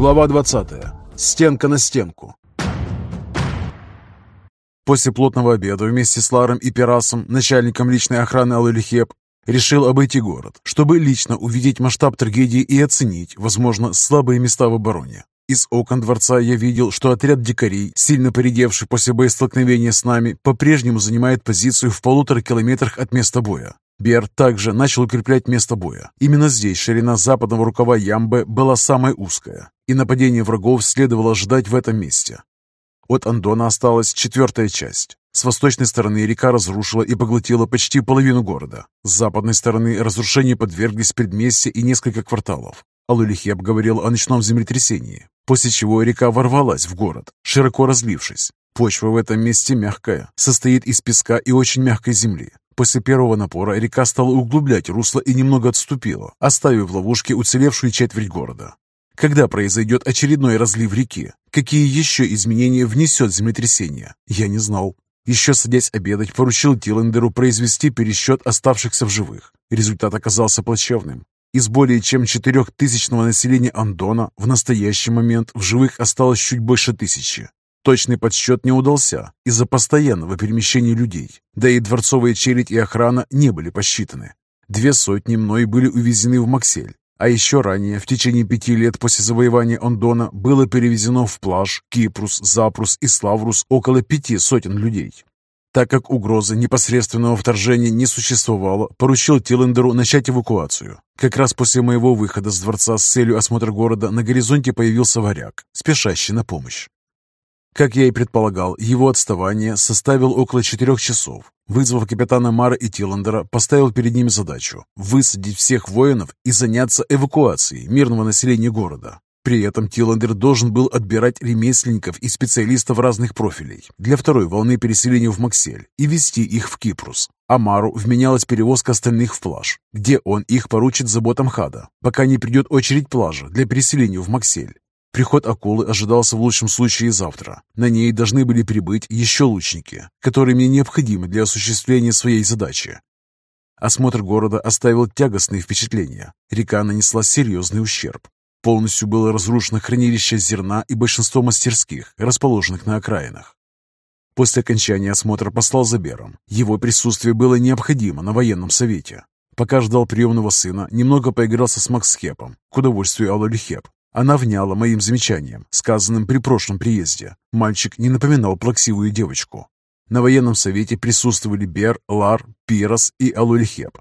Глава 20. Стенка на стенку. После плотного обеда вместе с Ларом и Пирасом, начальником личной охраны Алалихеп, решил обойти город, чтобы лично увидеть масштаб трагедии и оценить, возможно, слабые места в обороне. Из окон дворца я видел, что отряд дикарей, сильно поредевший после боестолкновения с нами, по-прежнему занимает позицию в полутора километрах от места боя. Бер также начал укреплять место боя. Именно здесь ширина западного рукава Ямбы была самая узкая, и нападение врагов следовало ждать в этом месте. От Андона осталась четвертая часть. С восточной стороны река разрушила и поглотила почти половину города. С западной стороны разрушению подверглись предместья и несколько кварталов. Алулихеп говорил о ночном землетрясении, после чего река ворвалась в город, широко разлившись. Почва в этом месте мягкая, состоит из песка и очень мягкой земли. После первого напора река стала углублять русло и немного отступила, оставив в ловушке уцелевшую четверть города. Когда произойдет очередной разлив реки? Какие еще изменения внесет землетрясение? Я не знал. Еще садясь обедать, поручил Тиллендеру произвести пересчет оставшихся в живых. Результат оказался плачевным. Из более чем четырехтысячного населения Андона в настоящий момент в живых осталось чуть больше тысячи. Точный подсчет не удался из-за постоянного перемещения людей, да и дворцовая челядь и охрана не были посчитаны. Две сотни мной были увезены в Максель, а еще ранее, в течение пяти лет после завоевания Андона, было перевезено в Плаж, Кипрус, Запрус и Славрус около пяти сотен людей. Так как угрозы непосредственного вторжения не существовало, поручил Тиллендеру начать эвакуацию. Как раз после моего выхода с дворца с целью осмотра города на горизонте появился варяг, спешащий на помощь. Как я и предполагал, его отставание составило около четырех часов. Вызвав капитана Мара и Тиллендера, поставил перед ними задачу высадить всех воинов и заняться эвакуацией мирного населения города. При этом Тиллендер должен был отбирать ремесленников и специалистов разных профилей для второй волны переселения в Максель и вести их в Кипрус. Амару вменялась перевозка остальных в плаж, где он их поручит заботам Хада, пока не придет очередь плажа для переселения в Максель. Приход акулы ожидался в лучшем случае завтра. На ней должны были прибыть еще лучники, которые мне необходимы для осуществления своей задачи. Осмотр города оставил тягостные впечатления. Река нанесла серьезный ущерб. Полностью было разрушено хранилище зерна и большинство мастерских, расположенных на окраинах. После окончания осмотра послал за Бером. Его присутствие было необходимо на военном совете. Пока ждал приемного сына, немного поигрался с Максхепом, к удовольствию Аллы Хеп. Она вняла моим замечаниям, сказанным при прошлом приезде. Мальчик не напоминал плаксивую девочку. На военном совете присутствовали Бер, Лар, Пирос и Алульхеп.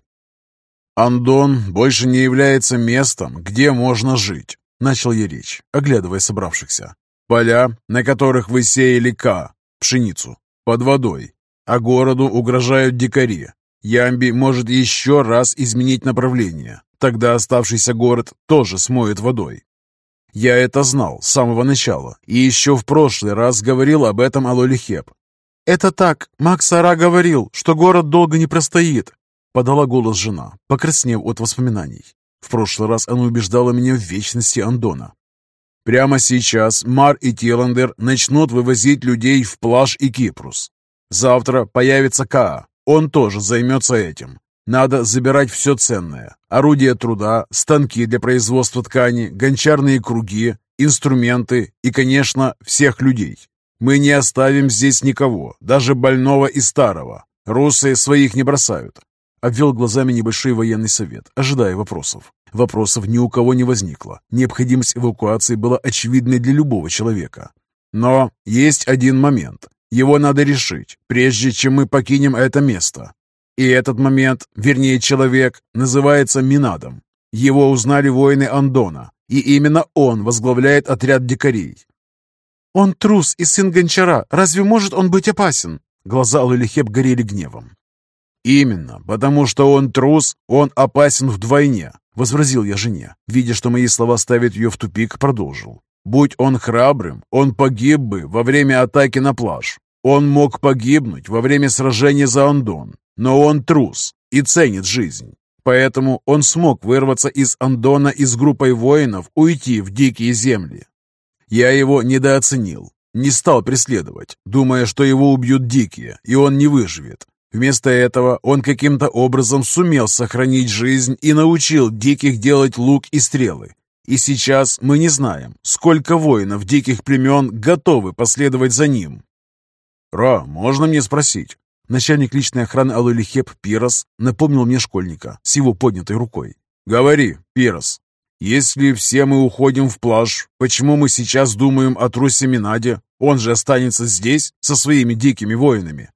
«Андон больше не является местом, где можно жить», — начал я речь, оглядывая собравшихся. «Поля, на которых вы сеяли ка, пшеницу, под водой, а городу угрожают дикари. Ямби может еще раз изменить направление, тогда оставшийся город тоже смоет водой. Я это знал с самого начала и еще в прошлый раз говорил об этом Алолихеп. «Это так, Макс Ара говорил, что город долго не простоит», подала голос жена, покраснев от воспоминаний. В прошлый раз она убеждала меня в вечности Андона. Прямо сейчас Мар и Тиландер начнут вывозить людей в Плаж и Кипрус. Завтра появится Каа, он тоже займется этим. Надо забирать все ценное. Орудия труда, станки для производства ткани, гончарные круги, инструменты и, конечно, всех людей. Мы не оставим здесь никого, даже больного и старого. Русы своих не бросают. Обвел глазами небольшой военный совет, ожидая вопросов. Вопросов ни у кого не возникло. Необходимость эвакуации была очевидной для любого человека. Но есть один момент. Его надо решить, прежде чем мы покинем это место. И этот момент, вернее человек, называется Минадом. Его узнали воины Андона, и именно он возглавляет отряд дикарей. «Он трус и сын гончара. Разве может он быть опасен?» Глаза Алулихеп горели гневом. «Именно, потому что он трус, он опасен вдвойне», — возразил я жене. Видя, что мои слова ставят ее в тупик, продолжил. «Будь он храбрым, он погиб бы во время атаки на пляж. Он мог погибнуть во время сражения за Андон, но он трус и ценит жизнь. Поэтому он смог вырваться из Андона и с группой воинов уйти в дикие земли. Я его недооценил, не стал преследовать, думая, что его убьют дикие, и он не выживет. Вместо этого он каким-то образом сумел сохранить жизнь и научил диких делать лук и стрелы. И сейчас мы не знаем, сколько воинов диких племен готовы последовать за ним. «Ра, можно мне спросить?» Начальник личной охраны Алулихеп Пирос напомнил мне школьника с его поднятой рукой. «Говори, Пирос, если все мы уходим в плаж, почему мы сейчас думаем о трусе Минаде? Он же останется здесь со своими дикими воинами».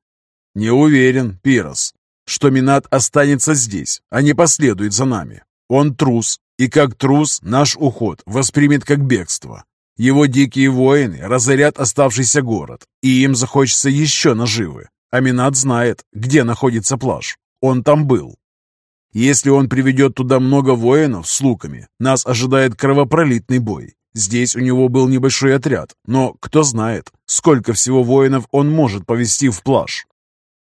«Не уверен, Пирос, что Минад останется здесь, а не последует за нами. Он трус, и как трус наш уход воспримет как бегство. Его дикие воины разорят оставшийся город, и им захочется еще наживы. Аминат знает, где находится плаж. Он там был. Если он приведет туда много воинов с луками, нас ожидает кровопролитный бой. Здесь у него был небольшой отряд, но кто знает, сколько всего воинов он может повести в плаж.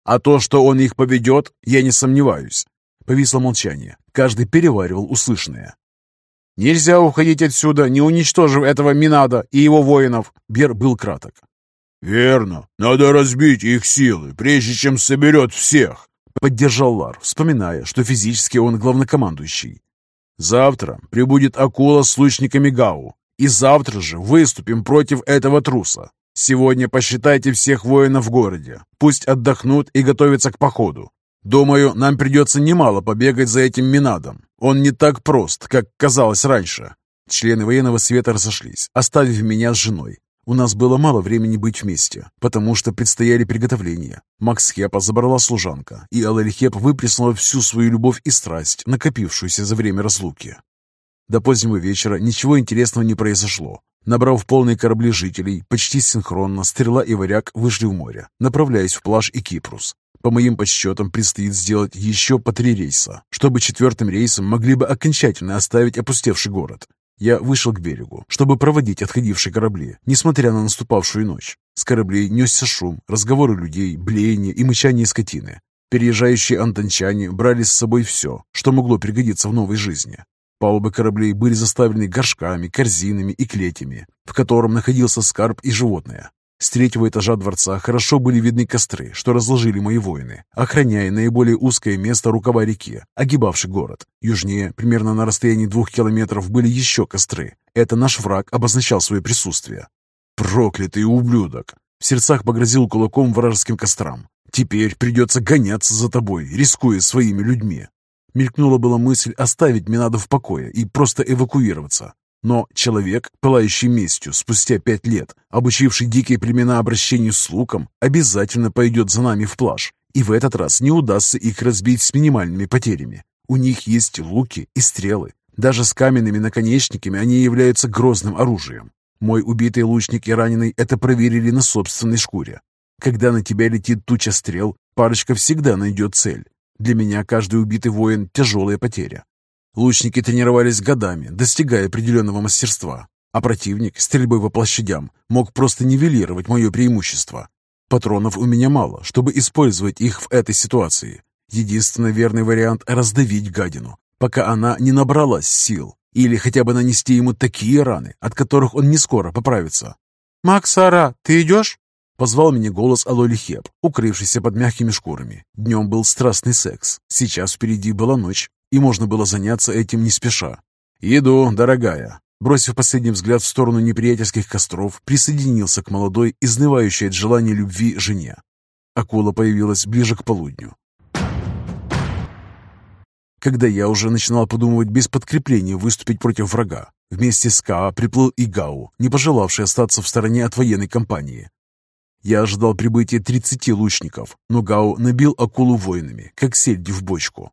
А то, что он их поведет, я не сомневаюсь. Повисло молчание. Каждый переваривал услышанное. «Нельзя уходить отсюда, не уничтожив этого Минада и его воинов!» Бер был краток. «Верно. Надо разбить их силы, прежде чем соберет всех!» Поддержал Лар, вспоминая, что физически он главнокомандующий. «Завтра прибудет акула с лучниками Гау, и завтра же выступим против этого труса. Сегодня посчитайте всех воинов в городе. Пусть отдохнут и готовятся к походу. Думаю, нам придется немало побегать за этим Минадом. Он не так прост, как казалось раньше. Члены военного света разошлись, оставив меня с женой. У нас было мало времени быть вместе, потому что предстояли приготовления. Макс Хепа забрала служанка, и Алэль выплеснула всю свою любовь и страсть, накопившуюся за время разлуки. До позднего вечера ничего интересного не произошло. Набрав полные корабли жителей, почти синхронно стрела и варяг вышли в море, направляясь в плаж и Кипрус. По моим подсчетам, предстоит сделать еще по три рейса, чтобы четвертым рейсом могли бы окончательно оставить опустевший город. Я вышел к берегу, чтобы проводить отходившие корабли, несмотря на наступавшую ночь. С кораблей несся шум, разговоры людей, блеяние и мычание скотины. Переезжающие антончане брали с собой все, что могло пригодиться в новой жизни. Палубы кораблей были заставлены горшками, корзинами и клетями, в котором находился скарб и животное. С третьего этажа дворца хорошо были видны костры, что разложили мои воины, охраняя наиболее узкое место рукава реки, огибавший город. Южнее, примерно на расстоянии двух километров, были еще костры. Это наш враг обозначал свое присутствие. «Проклятый ублюдок!» В сердцах погрозил кулаком вражеским кострам. «Теперь придется гоняться за тобой, рискуя своими людьми. Мелькнула была мысль оставить Минаду в покое и просто эвакуироваться. Но человек, пылающий местью спустя пять лет, обучивший дикие племена обращению с луком, обязательно пойдет за нами в плаж. И в этот раз не удастся их разбить с минимальными потерями. У них есть луки и стрелы. Даже с каменными наконечниками они являются грозным оружием. Мой убитый лучник и раненый это проверили на собственной шкуре. Когда на тебя летит туча стрел, парочка всегда найдет цель. Для меня каждый убитый воин – тяжелая потеря. Лучники тренировались годами, достигая определенного мастерства, а противник стрельбой по площадям мог просто нивелировать мое преимущество. Патронов у меня мало, чтобы использовать их в этой ситуации. Единственный верный вариант – раздавить гадину, пока она не набралась сил, или хотя бы нанести ему такие раны, от которых он не скоро поправится. «Максара, ты идешь?» Позвал меня голос Алоли Хеп, укрывшийся под мягкими шкурами. Днем был страстный секс, сейчас впереди была ночь, и можно было заняться этим не спеша. «Иду, дорогая!» Бросив последний взгляд в сторону неприятельских костров, присоединился к молодой, изнывающей от желания любви жене. Акула появилась ближе к полудню. Когда я уже начинал подумывать без подкрепления выступить против врага, вместе с Каа приплыл и Гау, не пожелавший остаться в стороне от военной кампании. Я ожидал прибытия 30 лучников, но Гау набил акулу воинами, как сельди в бочку.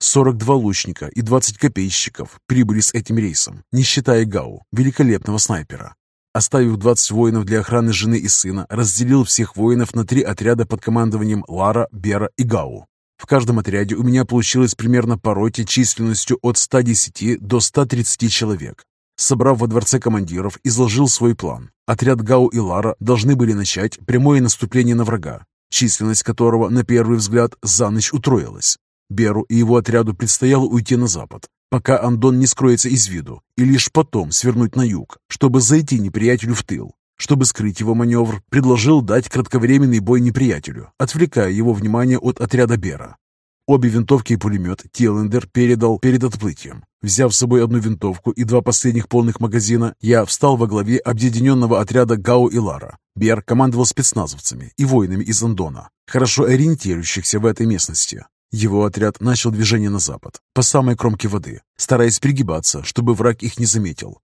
42 лучника и 20 копейщиков прибыли с этим рейсом, не считая Гау, великолепного снайпера. Оставив 20 воинов для охраны жены и сына, разделил всех воинов на три отряда под командованием Лара, Бера и Гау. В каждом отряде у меня получилось примерно по роте численностью от 110 до 130 человек. Собрав во дворце командиров, изложил свой план. Отряд Гау и Лара должны были начать прямое наступление на врага, численность которого, на первый взгляд, за ночь утроилась. Беру и его отряду предстояло уйти на запад, пока Андон не скроется из виду, и лишь потом свернуть на юг, чтобы зайти неприятелю в тыл. Чтобы скрыть его маневр, предложил дать кратковременный бой неприятелю, отвлекая его внимание от отряда Бера. Обе винтовки и пулемет Тиллендер передал перед отплытием. Взяв с собой одну винтовку и два последних полных магазина, я встал во главе объединенного отряда Гау и Лара. Бер командовал спецназовцами и воинами из Андона, хорошо ориентирующихся в этой местности. Его отряд начал движение на запад, по самой кромке воды, стараясь пригибаться, чтобы враг их не заметил.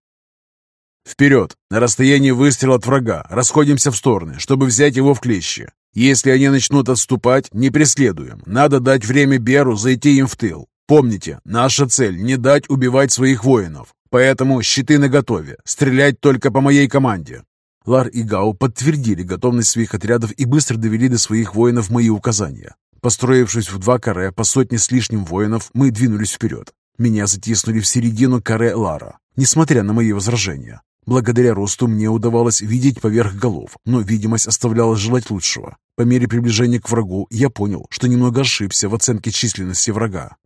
«Вперед! На расстоянии выстрела от врага! Расходимся в стороны, чтобы взять его в клещи! Если они начнут отступать, не преследуем. Надо дать время Беру зайти им в тыл. Помните, наша цель – не дать убивать своих воинов. Поэтому щиты наготове. Стрелять только по моей команде. Лар и Гау подтвердили готовность своих отрядов и быстро довели до своих воинов мои указания. Построившись в два каре по сотне с лишним воинов, мы двинулись вперед. Меня затиснули в середину каре Лара, несмотря на мои возражения. Благодаря росту мне удавалось видеть поверх голов, но видимость оставляла желать лучшего. По мере приближения к врагу я понял, что немного ошибся в оценке численности врага.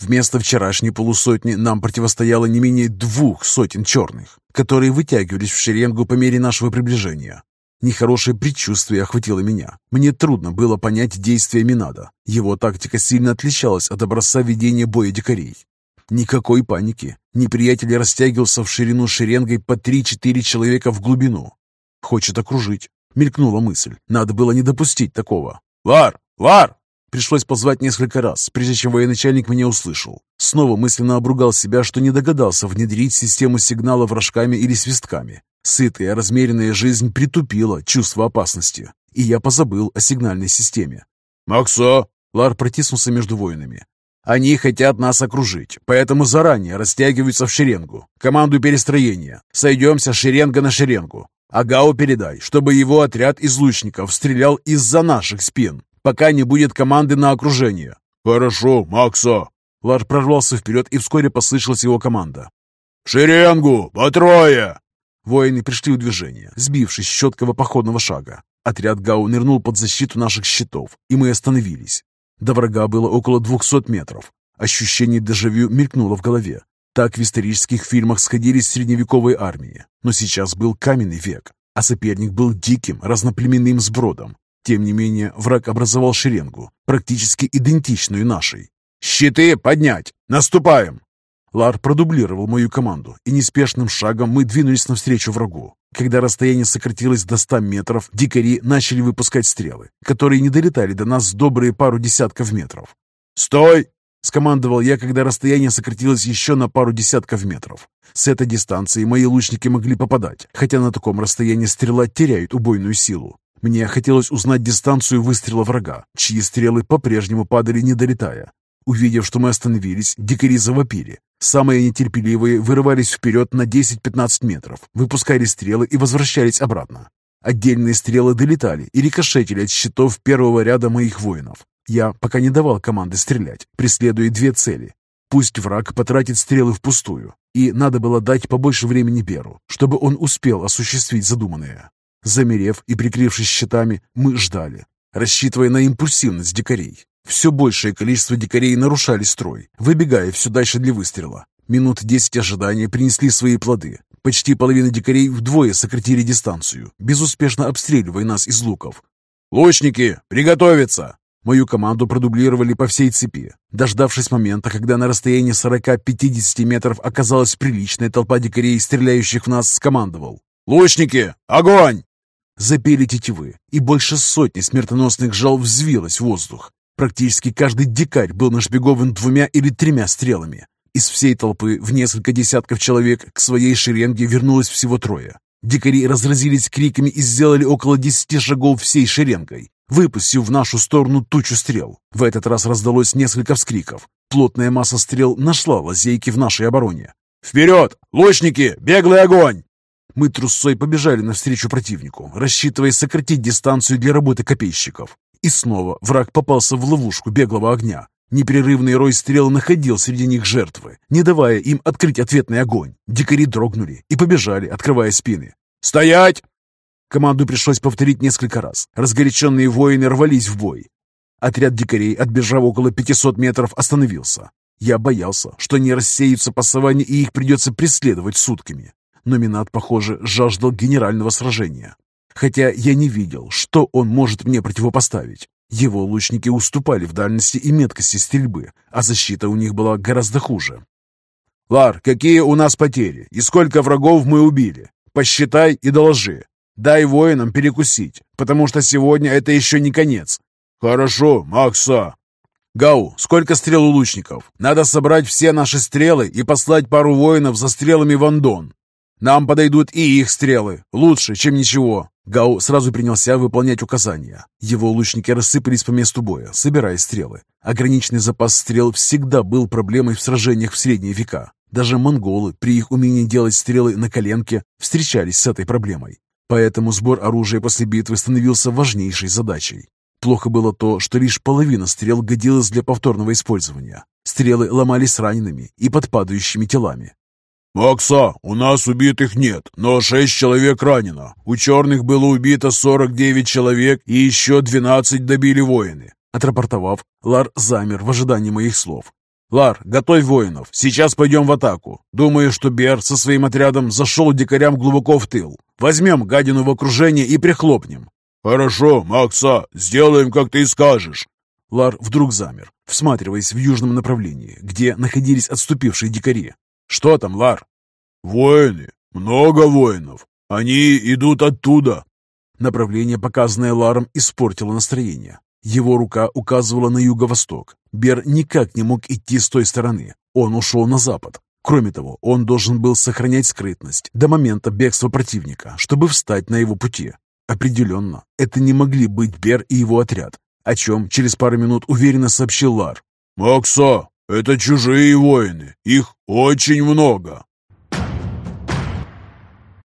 Вместо вчерашней полусотни нам противостояло не менее двух сотен черных, которые вытягивались в шеренгу по мере нашего приближения. Нехорошее предчувствие охватило меня. Мне трудно было понять действия Минада. Его тактика сильно отличалась от образца ведения боя дикарей. Никакой паники. Неприятель растягивался в ширину шеренгой по 3-4 человека в глубину. Хочет окружить. Мелькнула мысль. Надо было не допустить такого. «Лар! Лар!» Пришлось позвать несколько раз, прежде чем военачальник меня услышал. Снова мысленно обругал себя, что не догадался внедрить систему сигнала вражками или свистками. Сытая, размеренная жизнь притупила чувство опасности, и я позабыл о сигнальной системе. «Максо!» Лар протиснулся между воинами. Они хотят нас окружить, поэтому заранее растягиваются в шеренгу. Команду перестроения. Сойдемся шеренга на шеренгу. Агау передай, чтобы его отряд из лучников стрелял из-за наших спин, пока не будет команды на окружение. Хорошо, Макса. Лар прорвался вперед, и вскоре послышалась его команда. «Шеренгу! По трое!» Воины пришли в движение, сбившись с четкого походного шага. Отряд Гау нырнул под защиту наших щитов, и мы остановились. До врага было около 200 метров. Ощущение дежавю мелькнуло в голове. Так в исторических фильмах сходились средневековые армии. Но сейчас был каменный век, а соперник был диким, разноплеменным сбродом. Тем не менее, враг образовал шеренгу, практически идентичную нашей. «Щиты поднять! Наступаем!» Лар продублировал мою команду, и неспешным шагом мы двинулись навстречу врагу. Когда расстояние сократилось до ста метров, дикари начали выпускать стрелы, которые не долетали до нас добрые пару десятков метров. «Стой!» — скомандовал я, когда расстояние сократилось еще на пару десятков метров. С этой дистанции мои лучники могли попадать, хотя на таком расстоянии стрела теряет убойную силу. Мне хотелось узнать дистанцию выстрела врага, чьи стрелы по-прежнему падали, не долетая. Увидев, что мы остановились, дикари завопили. Самые нетерпеливые вырывались вперед на 10-15 метров, выпускали стрелы и возвращались обратно. Отдельные стрелы долетали и рикошетили от щитов первого ряда моих воинов. Я пока не давал команды стрелять, преследуя две цели. Пусть враг потратит стрелы впустую, и надо было дать побольше времени Беру, чтобы он успел осуществить задуманное. Замерев и прикрывшись щитами, мы ждали, рассчитывая на импульсивность дикарей. Все большее количество дикарей нарушали строй, выбегая все дальше для выстрела. Минут десять ожидания принесли свои плоды. Почти половина дикарей вдвое сократили дистанцию, безуспешно обстреливая нас из луков. «Лучники, приготовиться!» Мою команду продублировали по всей цепи. Дождавшись момента, когда на расстоянии 40-50 метров оказалась приличная толпа дикарей, стреляющих в нас, скомандовал. «Лучники, огонь!» Запели тетивы, и больше сотни смертоносных жал взвилось в воздух. Практически каждый дикарь был нашпигован двумя или тремя стрелами. Из всей толпы в несколько десятков человек к своей шеренге вернулось всего трое. Дикари разразились криками и сделали около десяти шагов всей шеренгой, выпустив в нашу сторону тучу стрел. В этот раз раздалось несколько вскриков. Плотная масса стрел нашла лазейки в нашей обороне. «Вперед! Лучники! Беглый огонь!» Мы трусцой побежали навстречу противнику, рассчитывая сократить дистанцию для работы копейщиков. И снова враг попался в ловушку беглого огня. Непрерывный рой стрел находил среди них жертвы, не давая им открыть ответный огонь. Дикари дрогнули и побежали, открывая спины. «Стоять!» Команду пришлось повторить несколько раз. Разгоряченные воины рвались в бой. Отряд дикарей, отбежав около 500 метров, остановился. Я боялся, что они рассеются по саванне и их придется преследовать сутками. Но Минат, похоже, жаждал генерального сражения хотя я не видел, что он может мне противопоставить. Его лучники уступали в дальности и меткости стрельбы, а защита у них была гораздо хуже. «Лар, какие у нас потери и сколько врагов мы убили? Посчитай и доложи. Дай воинам перекусить, потому что сегодня это еще не конец». «Хорошо, Макса». «Гау, сколько стрел у лучников? Надо собрать все наши стрелы и послать пару воинов за стрелами в Андон. Нам подойдут и их стрелы. Лучше, чем ничего. Гау сразу принялся выполнять указания. Его лучники рассыпались по месту боя, собирая стрелы. Ограниченный запас стрел всегда был проблемой в сражениях в средние века. Даже монголы при их умении делать стрелы на коленке встречались с этой проблемой. Поэтому сбор оружия после битвы становился важнейшей задачей. Плохо было то, что лишь половина стрел годилась для повторного использования. Стрелы ломались ранеными и под падающими телами. «Макса, у нас убитых нет, но шесть человек ранено. У черных было убито 49 человек и еще 12 добили воины». Отрапортовав, Лар замер в ожидании моих слов. «Лар, готовь воинов. Сейчас пойдем в атаку. Думаю, что Бер со своим отрядом зашел дикарям глубоко в тыл. Возьмем гадину в окружение и прихлопнем». «Хорошо, Макса, сделаем, как ты скажешь». Лар вдруг замер, всматриваясь в южном направлении, где находились отступившие дикари. «Что там, Лар?» «Воины! Много воинов! Они идут оттуда!» Направление, показанное Ларом, испортило настроение. Его рука указывала на юго-восток. Бер никак не мог идти с той стороны. Он ушел на запад. Кроме того, он должен был сохранять скрытность до момента бегства противника, чтобы встать на его пути. Определенно, это не могли быть Бер и его отряд, о чем через пару минут уверенно сообщил Лар. «Макса, это чужие воины, их очень много.